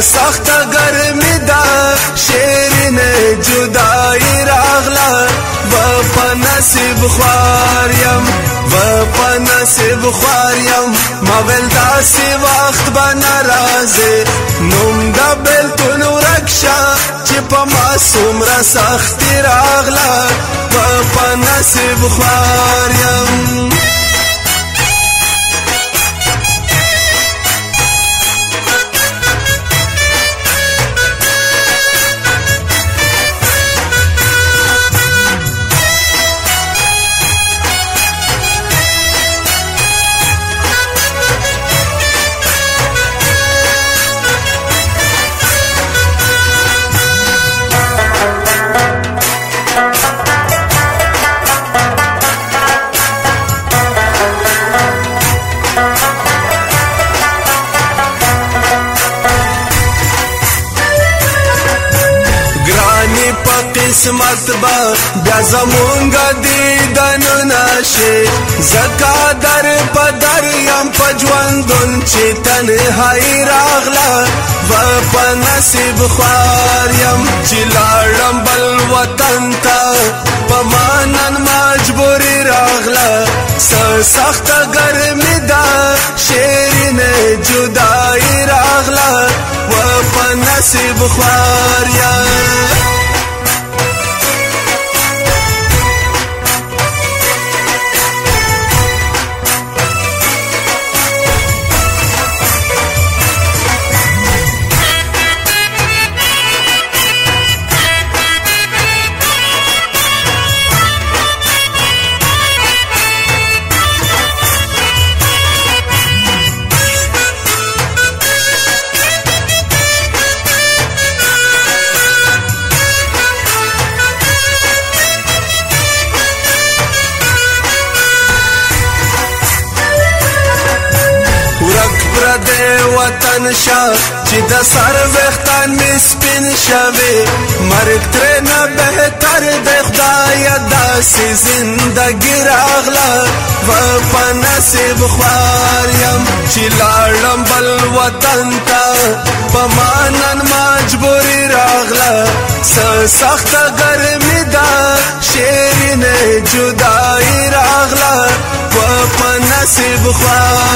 سخت گرمی دا شیرین جدائی راغلا وفا نصیب خواریم وفا نصیب خواریم مابل داسی وقت با نرازی نم دا بلتون ورکشا چی پا ما سمرا سختی راغلا وفا نصیب خواریم قسمت با بیا زمونگا دیدن ناشی زکا در پدر یم پجوندن چی تنهایی راغلا و پا نصیب خوار یم چی لارم بل وطن تا پا مانن مجبوری راغلا سخت گرمی دا شیرین جدائی راغلا و پا نصیب خوار یم وطن شا چې د سر وختان می سپین شوي مرګ تر نه بهتر د خدای داسې زندګی راغله و په نصیب خوار يم چې لاړم بل وطن ته په مانن مجبوري راغله سخت ګرمي دا شیرینه جدای راغله و په نصیب خوار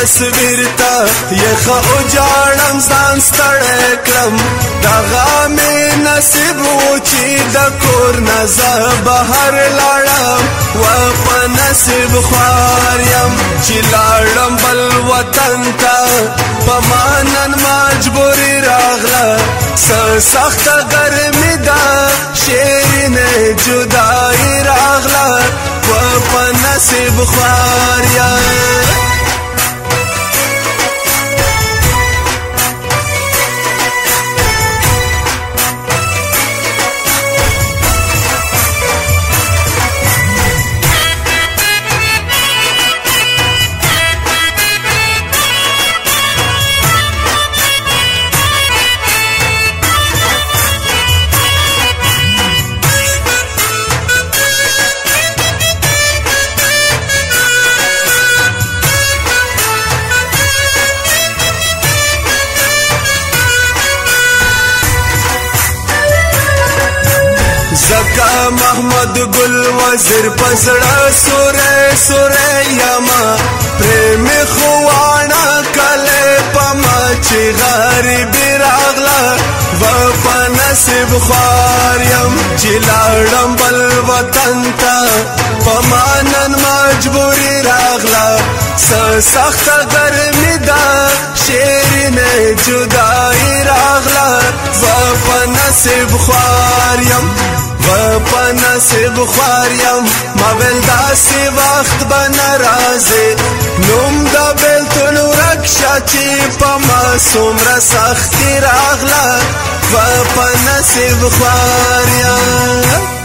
بس بیرتا یخه او جاړم ځان ستړی کړم دغه مې نصیب و چې د کور نه زه بهر لاړم و په نصیب خوار یم چې لاړم بل وطن ته په ما نن مجبوري راغله سخته ګرمي ده شیرینه جدایي راغله و په نصیب خوار یم د ګل وزر پسړه سورې سورې یما پریم خوانا کله پما چې غریب راغلا وفا نصیب خوار یم چې لاړم بل وطن ته پما نن مجبوري راغلا سخت گرمی دا شیرین جدائی راغلا وفا نصیب خوار په نصیب خوار یم ما ویل داسې وخت به ناراضې نوم د بېلتون ورک شه چې په ما څومره سختي راغله په نصیب خوار یم